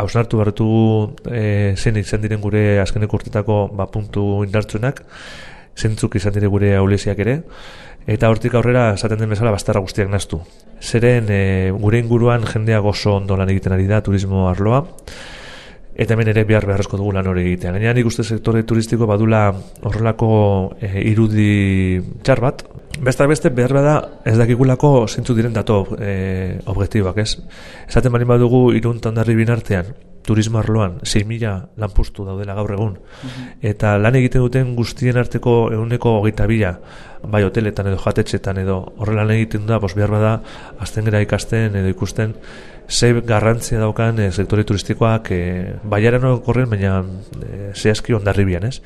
hausnartu barretu e, zen izan diren gure azkenek urtetako ba, puntu indartzuenak, zentzuk izan dire gure aulesiak ere, eta hortik aurrera esaten den bezala bastarra guztiak naztu. Zeren e, gure inguruan jendea gozo ondo lan egiten ari da turismo arloa, eta hemen ere behar beharrezko dugu lan hori egitea. Gaina nik uste sektore turistiko badula horrelako e, irudi txar bat, Beste beste behar bada ez dakigulako zintzu diren dato e, objektibak, ez? Esaten bali badugu iruntan darri binartean, turismo arloan, 6.000 lanpustu daudela gaur egun, mhm. eta lan egiten duten guztien arteko eguneko hogeita bila, bai hoteletan edo jatetxetan edo horrela lan egiten da, bos behar bada, azten gara ikasten edo ikusten, ze garrantzia daukan e, sektore turistikoak e, baiaren korren, baina e, zehazki ondarri bian, ez?